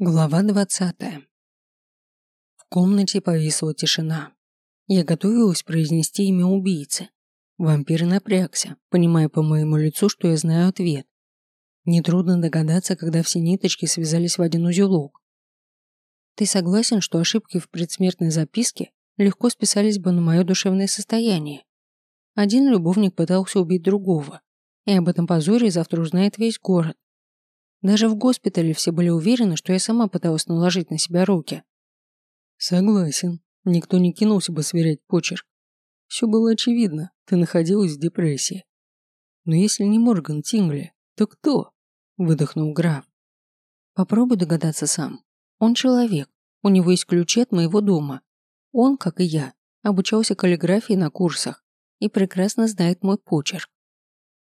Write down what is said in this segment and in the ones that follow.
Глава двадцатая. В комнате повисла тишина. Я готовилась произнести имя убийцы. Вампир напрягся, понимая по моему лицу, что я знаю ответ. Нетрудно догадаться, когда все ниточки связались в один узелок. Ты согласен, что ошибки в предсмертной записке легко списались бы на мое душевное состояние? Один любовник пытался убить другого, и об этом позоре завтра узнает весь город. Даже в госпитале все были уверены, что я сама пыталась наложить на себя руки. Согласен. Никто не кинулся бы сверять почерк. Все было очевидно, ты находилась в депрессии. Но если не Морган Тингли, то кто? Выдохнул граф. Попробуй догадаться сам. Он человек, у него есть ключи от моего дома. Он, как и я, обучался каллиграфии на курсах и прекрасно знает мой почерк.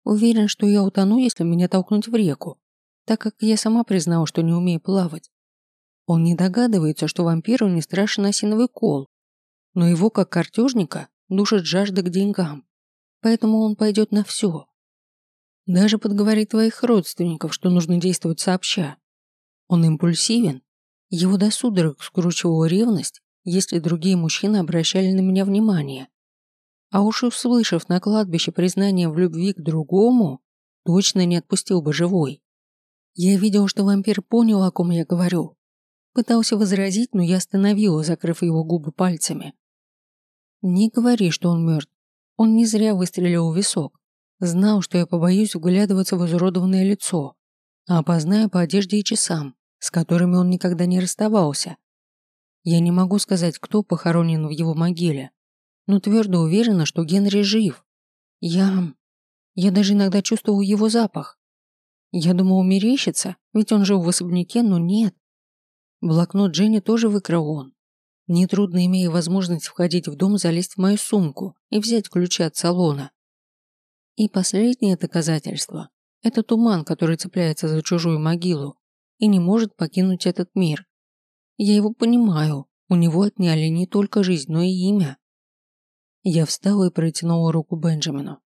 Уверен, что я утону, если меня толкнуть в реку, так как я сама признала, что не умею плавать. Он не догадывается, что вампиру не страшен осиновый кол, но его, как картежника, душит жажда к деньгам, поэтому он пойдет на все. Даже подговорит твоих родственников, что нужно действовать сообща. Он импульсивен, его до судорог скручивала ревность, если другие мужчины обращали на меня внимание. А уж услышав на кладбище признание в любви к другому, точно не отпустил бы живой. Я видел, что вампир понял, о ком я говорю. Пытался возразить, но я остановила, закрыв его губы пальцами. Не говори, что он мертв. Он не зря выстрелил в висок. Знал, что я побоюсь вглядываться в изуродованное лицо, а опознаю по одежде и часам, с которыми он никогда не расставался. Я не могу сказать, кто похоронен в его могиле, но твердо уверена, что Генри жив. Я... Я даже иногда чувствовал его запах. Я думал, мерещится, ведь он жил в особняке, но нет. Блокнот Дженни тоже выкрал он. Нетрудно, имея возможность входить в дом, залезть в мою сумку и взять ключи от салона. И последнее доказательство – это туман, который цепляется за чужую могилу и не может покинуть этот мир. Я его понимаю, у него отняли не только жизнь, но и имя. Я встала и протянула руку Бенджамину.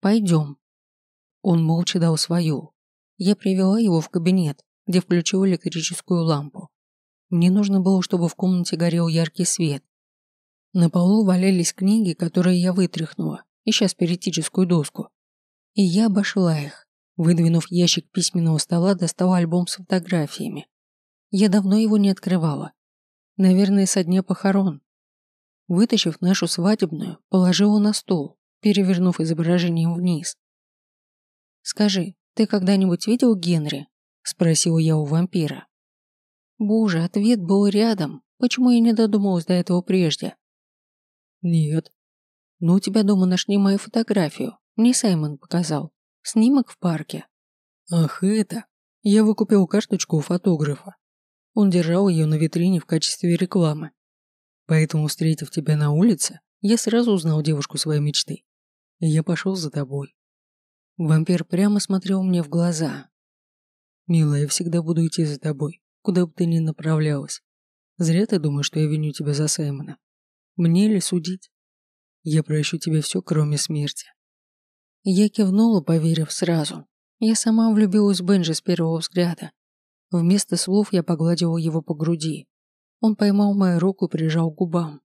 «Пойдем». Он молча дал свою, я привела его в кабинет, где включила электрическую лампу. Мне нужно было, чтобы в комнате горел яркий свет. На полу валялись книги, которые я вытряхнула, ища спиритическую доску. И я обошла их. Выдвинув ящик письменного стола, достала альбом с фотографиями. Я давно его не открывала. Наверное, со дня похорон. Вытащив нашу свадебную, положила на стол, перевернув изображением вниз. «Скажи, «Ты когда-нибудь видел Генри?» – спросил я у вампира. Боже, ответ был рядом. Почему я не додумалась до этого прежде? Нет. Ну, у тебя дома нашли мою фотографию. Мне Саймон показал. Снимок в парке. Ах, это. Я выкупил карточку у фотографа. Он держал ее на витрине в качестве рекламы. Поэтому, встретив тебя на улице, я сразу узнал девушку своей мечты. И я пошел за тобой. Вампир прямо смотрел мне в глаза. «Милая, я всегда буду идти за тобой, куда бы ты ни направлялась. Зря ты думаешь, что я виню тебя за Саймона. Мне ли судить? Я прощу тебе все, кроме смерти». Я кивнула, поверив сразу. Я сама влюбилась в Бенджи с первого взгляда. Вместо слов я погладила его по груди. Он поймал мою руку и прижал к губам.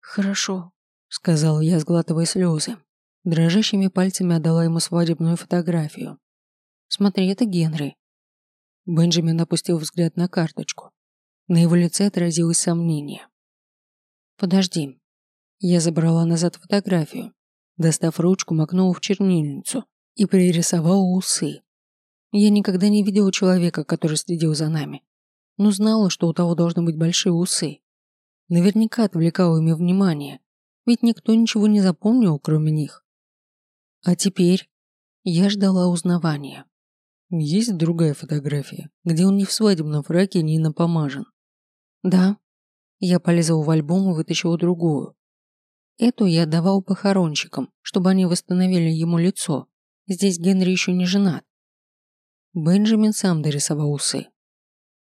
«Хорошо», — сказала я, сглатывая слезы. Дрожащими пальцами отдала ему свадебную фотографию. «Смотри, это Генри». Бенджамин опустил взгляд на карточку. На его лице отразилось сомнение. «Подожди». Я забрала назад фотографию. Достав ручку, макнула в чернильницу и пририсовала усы. Я никогда не видела человека, который следил за нами, но знала, что у того должны быть большие усы. Наверняка отвлекал ими внимание, ведь никто ничего не запомнил, кроме них. А теперь я ждала узнавания. Есть другая фотография, где он не в свадебном фраке, не напомажен. Да. Я полезла в альбом и вытащила другую. Эту я давал похоронщикам, чтобы они восстановили ему лицо. Здесь Генри еще не женат. Бенджамин сам дорисовал усы.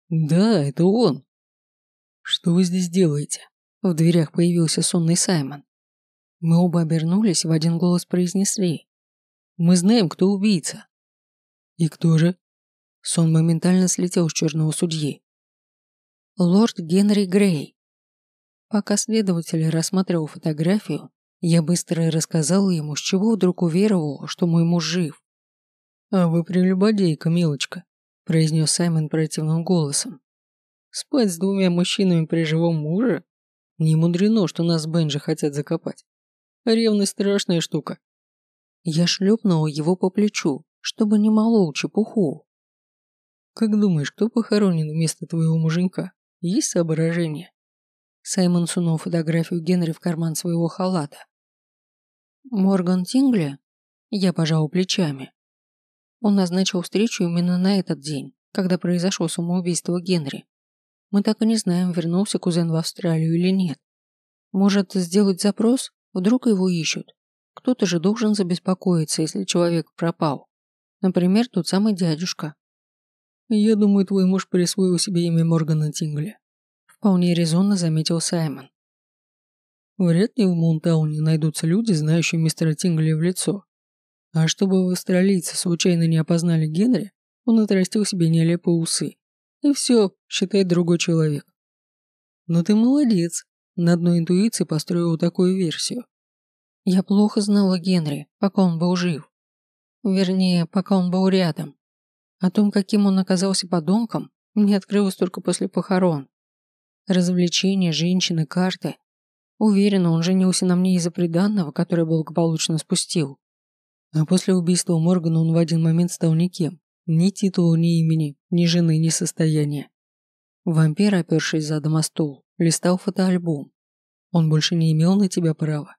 Да, это он. Что вы здесь делаете? В дверях появился сонный Саймон. Мы оба обернулись и в один голос произнесли. Мы знаем, кто убийца. И кто же? Сон моментально слетел с черного судьи. Лорд Генри Грей. Пока следователь рассматривал фотографию, я быстро рассказал ему, с чего вдруг уверовал, что мой муж жив. «А вы прелюбодейка, милочка», – произнес Саймон противным голосом. «Спать с двумя мужчинами при живом муже? Не мудрено, что нас Бенджи хотят закопать. Ревность страшная штука». Я шлепнул его по плечу, чтобы не молол чепуху. «Как думаешь, кто похоронен вместо твоего муженька? Есть соображение?» Саймон сунул фотографию Генри в карман своего халата. «Морган Тингли?» Я пожал плечами. Он назначил встречу именно на этот день, когда произошло самоубийство Генри. Мы так и не знаем, вернулся кузен в Австралию или нет. Может, сделать запрос? Вдруг его ищут. Кто-то же должен забеспокоиться, если человек пропал. Например, тот самый дядюшка. «Я думаю, твой муж присвоил себе имя Моргана Тингли», вполне резонно заметил Саймон. Вряд ли в Мунтауне найдутся люди, знающие мистера Тингли в лицо. А чтобы австралийцы случайно не опознали Генри, он отрастил себе нелепые усы. И все, считает другой человек. Но ты молодец. На одной интуиции построил такую версию. Я плохо знала Генри, пока он был жив. Вернее, пока он был рядом. О том, каким он оказался подонком, мне открылось только после похорон. Развлечения, женщины, карты. Уверена, он женился на мне из-за приданного, которое благополучно спустил. А после убийства Моргана он в один момент стал никем. Ни титула, ни имени, ни жены, ни состояния. Вампир, опершись задом о стул, листал фотоальбом. Он больше не имел на тебя права.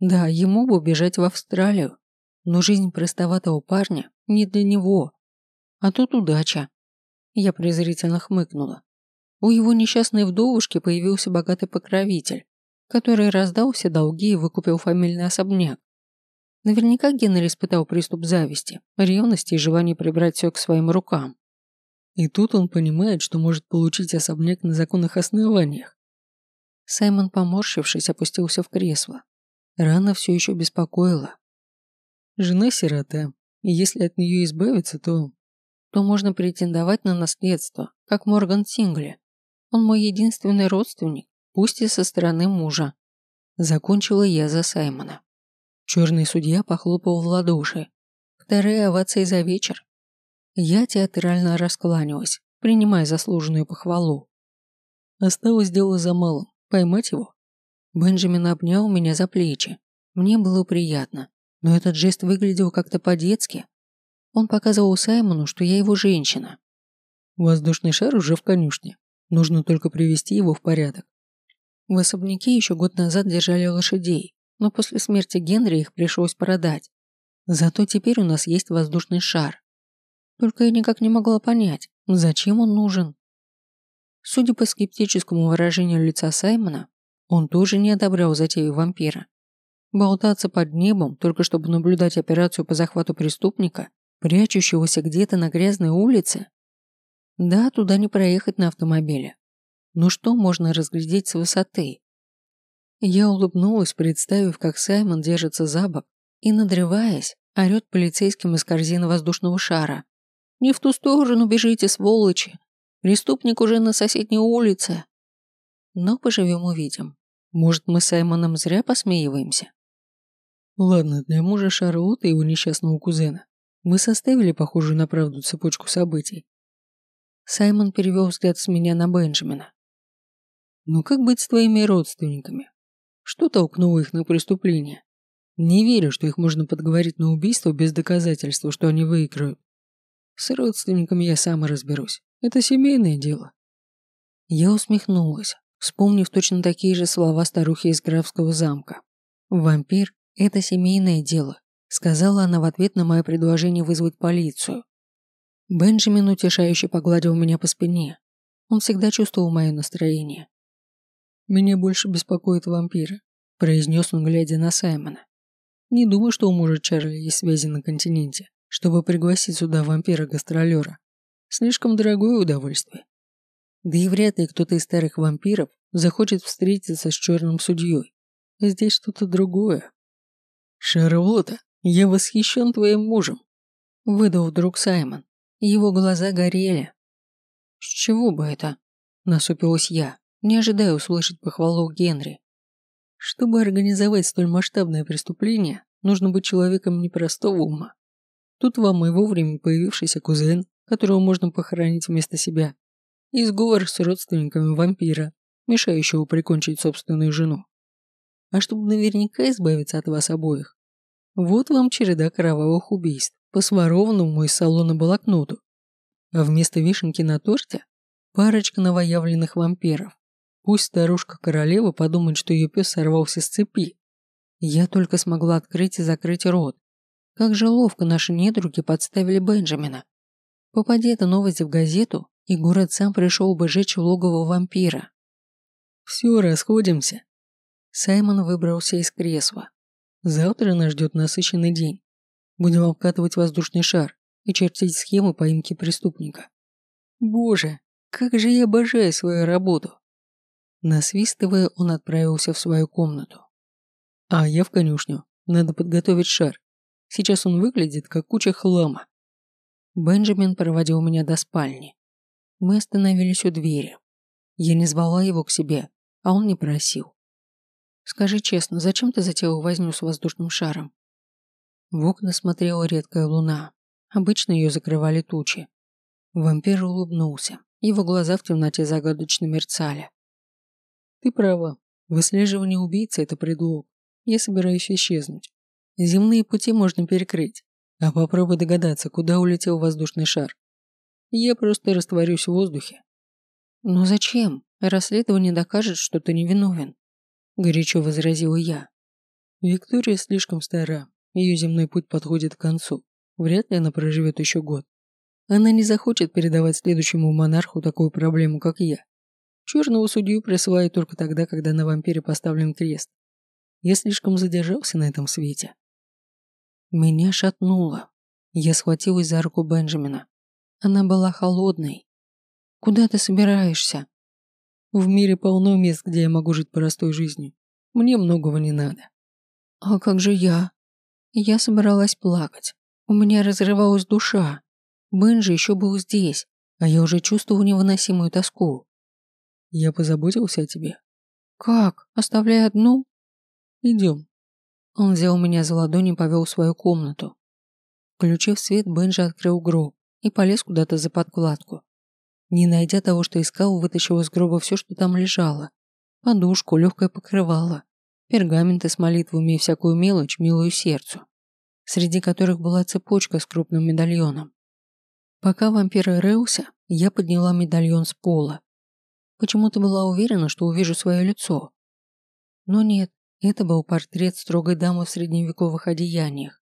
Да, ему бы убежать в Австралию, но жизнь простоватого парня не для него. А тут удача. Я презрительно хмыкнула. У его несчастной вдовушки появился богатый покровитель, который раздал все долги и выкупил фамильный особняк. Наверняка Генри испытал приступ зависти, ревности и желания прибрать все к своим рукам. И тут он понимает, что может получить особняк на законных основаниях. Саймон, поморщившись, опустился в кресло. Рана все еще беспокоила. Жена сирота, и если от нее избавиться, то... То можно претендовать на наследство, как Морган Сингли. Он мой единственный родственник, пусть и со стороны мужа. Закончила я за Саймона. Черный судья похлопал в ладоши. Вторая овация за вечер. Я театрально раскланялась, принимая заслуженную похвалу. Осталось дело за малым. Поймать его? Бенджамин обнял меня за плечи. Мне было приятно, но этот жест выглядел как-то по-детски. Он показывал Саймону, что я его женщина. Воздушный шар уже в конюшне. Нужно только привести его в порядок. В особняке еще год назад держали лошадей, но после смерти Генри их пришлось продать. Зато теперь у нас есть воздушный шар. Только я никак не могла понять, зачем он нужен. Судя по скептическому выражению лица Саймона, он тоже не одобрял затею вампира. Болтаться под небом, только чтобы наблюдать операцию по захвату преступника, прячущегося где-то на грязной улице? Да, туда не проехать на автомобиле. Но что можно разглядеть с высоты? Я улыбнулась, представив, как Саймон держится за бок и, надрываясь, орет полицейским из корзины воздушного шара. «Не в ту сторону бежите, сволочи! Преступник уже на соседней улице!» Но поживем-увидим. Может, мы с Саймоном зря посмеиваемся? Ладно, для мужа Шарлотты и его несчастного кузена мы составили похожую на правду цепочку событий. Саймон перевел взгляд с меня на Бенджамина. «Ну как быть с твоими родственниками? Что толкнуло их на преступление? Не верю, что их можно подговорить на убийство без доказательства, что они выиграют. С родственниками я сам разберусь. Это семейное дело. Я усмехнулась, вспомнив точно такие же слова старухи из графского замка. «Вампир – это семейное дело», – сказала она в ответ на мое предложение вызвать полицию. Бенджамин утешающе погладил меня по спине. Он всегда чувствовал мое настроение. «Меня больше беспокоит вампиры», – произнес он, глядя на Саймона. «Не думаю, что у мужа Чарли есть связи на континенте, чтобы пригласить сюда вампира-гастролера. Слишком дорогое удовольствие. Да и вряд ли кто-то из старых вампиров захочет встретиться с черным судьей. Здесь что-то другое. Шарлотта, я восхищен твоим мужем», – выдал вдруг Саймон. Его глаза горели. «С чего бы это?» – насупилась я, не ожидая услышать похвалу Генри. Чтобы организовать столь масштабное преступление, нужно быть человеком непростого ума. Тут вам и вовремя появившийся кузен, которого можно похоронить вместо себя, и сговор с родственниками вампира, мешающего прикончить собственную жену. А чтобы наверняка избавиться от вас обоих, вот вам череда кровавых убийств по сворованному из салона блокноту. А вместо вишенки на торте парочка новоявленных вампиров. Пусть старушка-королева подумает, что ее пес сорвался с цепи. Я только смогла открыть и закрыть рот. Как же ловко наши недруги подставили Бенджамина. Попади эта новость в газету, и город сам пришел бы жечь логово вампира. Все, расходимся. Саймон выбрался из кресла. Завтра нас ждет насыщенный день. Будем обкатывать воздушный шар и чертить схемы поимки преступника. Боже, как же я обожаю свою работу. Насвистывая, он отправился в свою комнату. А я в конюшню. Надо подготовить шар. Сейчас он выглядит, как куча хлама. Бенджамин проводил меня до спальни. Мы остановились у двери. Я не звала его к себе, а он не просил. «Скажи честно, зачем ты затеял возню с воздушным шаром?» В окна смотрела редкая луна. Обычно ее закрывали тучи. Вампир улыбнулся. Его глаза в темноте загадочно мерцали. «Ты права. Выслеживание убийцы – это предлог. Я собираюсь исчезнуть. Земные пути можно перекрыть. А попробуй догадаться, куда улетел воздушный шар. Я просто растворюсь в воздухе. Но зачем? Расследование докажет, что ты невиновен. Горячо возразила я. Виктория слишком стара. Ее земной путь подходит к концу. Вряд ли она проживет еще год. Она не захочет передавать следующему монарху такую проблему, как я. Черного судью присылают только тогда, когда на вампире поставлен крест. Я слишком задержался на этом свете. Меня шатнуло. Я схватилась за руку Бенджамина. Она была холодной. «Куда ты собираешься?» «В мире полно мест, где я могу жить простой жизнью. Мне многого не надо». «А как же я?» Я собралась плакать. У меня разрывалась душа. Бенджи еще был здесь, а я уже чувствовал невыносимую тоску. «Я позаботился о тебе». «Как? Оставляя одну?» «Идем». Он взял меня за ладони и повел в свою комнату. Включив свет, Бенджи открыл гроб и полез куда-то за подкладку. Не найдя того, что искал, вытащил из гроба все, что там лежало. Подушку, легкое покрывало, пергаменты с молитвами и всякую мелочь, милую сердцу, среди которых была цепочка с крупным медальоном. Пока вампир рылся, я подняла медальон с пола. Почему-то была уверена, что увижу свое лицо. Но нет, это был портрет строгой дамы в средневековых одеяниях.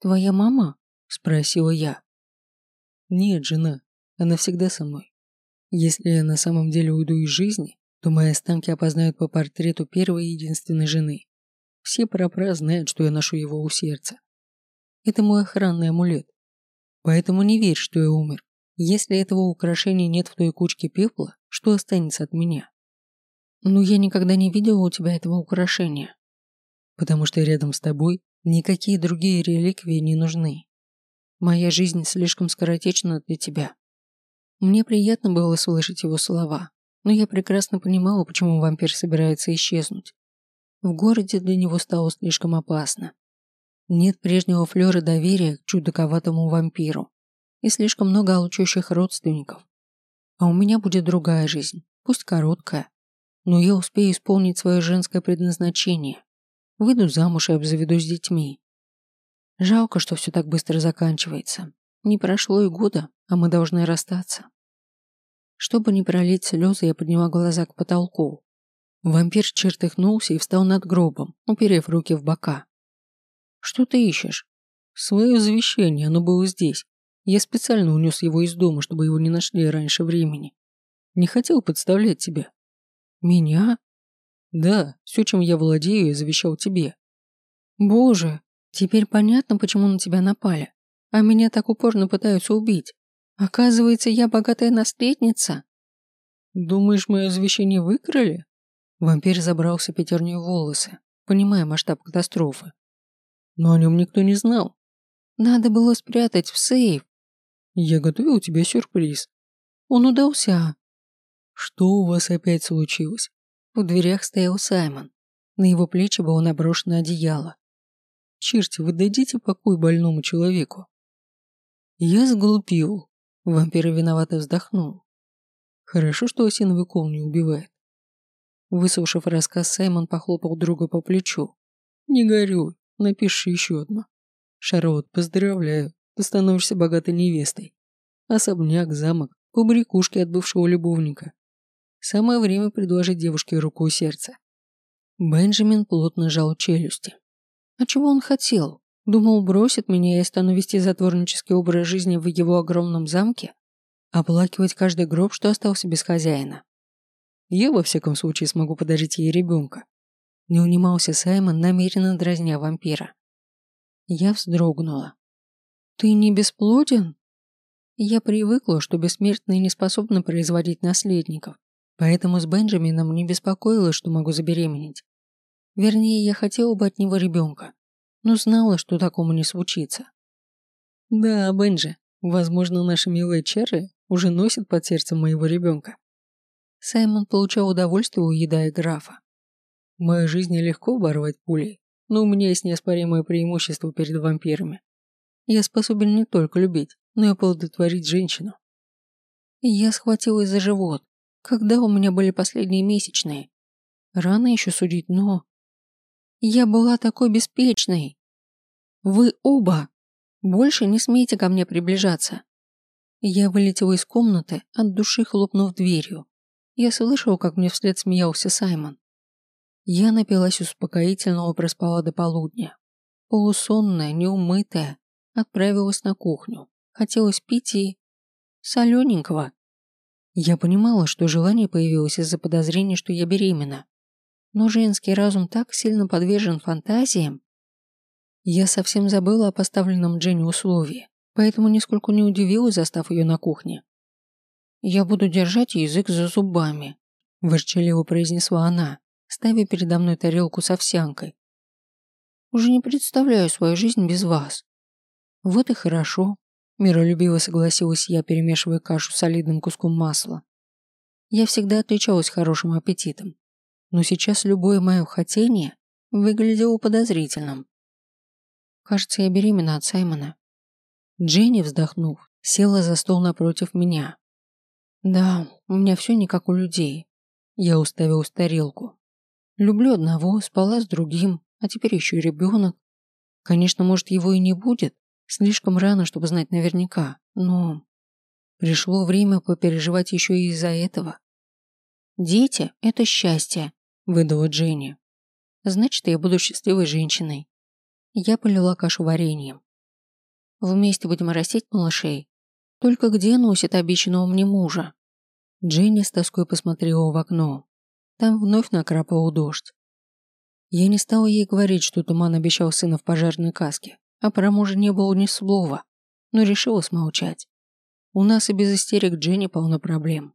«Твоя мама?» – спросила я. «Нет, жена. Она всегда со мной. Если я на самом деле уйду из жизни, то мои останки опознают по портрету первой и единственной жены. Все пропра знают, что я ношу его у сердца. Это мой охранный амулет. Поэтому не верь, что я умер. Если этого украшения нет в той кучке пепла, что останется от меня? Но я никогда не видела у тебя этого украшения. Потому что рядом с тобой никакие другие реликвии не нужны. Моя жизнь слишком скоротечна для тебя. Мне приятно было слышать его слова, но я прекрасно понимала, почему вампир собирается исчезнуть. В городе для него стало слишком опасно. Нет прежнего флера доверия к чудаковатому вампиру и слишком много алчущих родственников. А у меня будет другая жизнь, пусть короткая, но я успею исполнить свое женское предназначение. Выйду замуж и обзаведусь детьми. Жалко, что все так быстро заканчивается. Не прошло и года, а мы должны расстаться. Чтобы не пролить слезы, я подняла глаза к потолку. Вампир чертыхнулся и встал над гробом, уперев руки в бока. «Что ты ищешь?» «Свое завещание, оно было здесь. Я специально унес его из дома, чтобы его не нашли раньше времени. Не хотел подставлять тебя. Меня? Да, все, чем я владею, я завещал тебе. Боже, теперь понятно, почему на тебя напали. А меня так упорно пытаются убить. Оказывается, я богатая наследница. Думаешь, мое завещание выкрали? Вампир забрался пятерней волосы, понимая масштаб катастрофы. Но о нем никто не знал. Надо было спрятать в сейф. Я готовил тебе сюрприз. Он удался. Что у вас опять случилось? В дверях стоял Саймон. На его плечи было наброшено одеяло. Черти, вы дадите покой больному человеку? Я сглупил. Вампир виновато вздохнул. Хорошо, что осиновый кол не убивает. Выслушав рассказ, Саймон похлопал друга по плечу. Не горюй, напиши еще одно. Шарлот, поздравляю, ты становишься богатой невестой. Особняк, замок, побрякушки от бывшего любовника. Самое время предложить девушке руку и сердце. Бенджамин плотно сжал челюсти. А чего он хотел? Думал, бросит меня и стану вести затворнический образ жизни в его огромном замке? Оплакивать каждый гроб, что остался без хозяина? Я, во всяком случае, смогу подарить ей ребенка. Не унимался Саймон, намеренно дразня вампира. Я вздрогнула. «Ты не бесплоден?» Я привыкла, что бессмертные не способны производить наследников, поэтому с Бенджамином не беспокоилась, что могу забеременеть. Вернее, я хотела бы от него ребенка, но знала, что такому не случится. Да, Бенджи, возможно, наши милые чары уже носят под сердцем моего ребенка. Саймон получал удовольствие, уедая графа. В моей жизни легко оборвать пулей, но у меня есть неоспоримое преимущество перед вампирами. Я способен не только любить, но и оплодотворить женщину. Я схватилась за живот, когда у меня были последние месячные. Рано еще судить, но... Я была такой беспечной. Вы оба. Больше не смейте ко мне приближаться. Я вылетела из комнаты, от души хлопнув дверью. Я слышала, как мне вслед смеялся Саймон. Я напилась успокоительного, проспала до полудня. Полусонная, неумытая, отправилась на кухню. Хотелось пить и... солененького. Я понимала, что желание появилось из-за подозрения, что я беременна. Но женский разум так сильно подвержен фантазиям. Я совсем забыла о поставленном Дженни условии, поэтому нисколько не удивилась, застав ее на кухне. «Я буду держать язык за зубами», – ворчаливо произнесла она, ставя передо мной тарелку с овсянкой. «Уже не представляю свою жизнь без вас». «Вот и хорошо», – миролюбиво согласилась я, перемешивая кашу солидным куском масла. Я всегда отличалась хорошим аппетитом, но сейчас любое мое хотение выглядело подозрительным. Кажется, я беременна от Саймона. Дженни, вздохнув, села за стол напротив меня. Да, у меня все не как у людей. Я уставил тарелку. Люблю одного, спала с другим, а теперь еще и ребенок. Конечно, может, его и не будет. Слишком рано, чтобы знать наверняка, но... Пришло время попереживать еще и из-за этого. Дети – это счастье, выдала Дженни. Значит, я буду счастливой женщиной. Я полила кашу вареньем. Вместе будем растить малышей. Только где носит обещанного мне мужа? Дженни с тоской посмотрела в окно. Там вновь накрапывал дождь. Я не стала ей говорить, что Туман обещал сына в пожарной каске, а про мужа не было ни слова, но решила смолчать. У нас и без истерик Дженни полно проблем.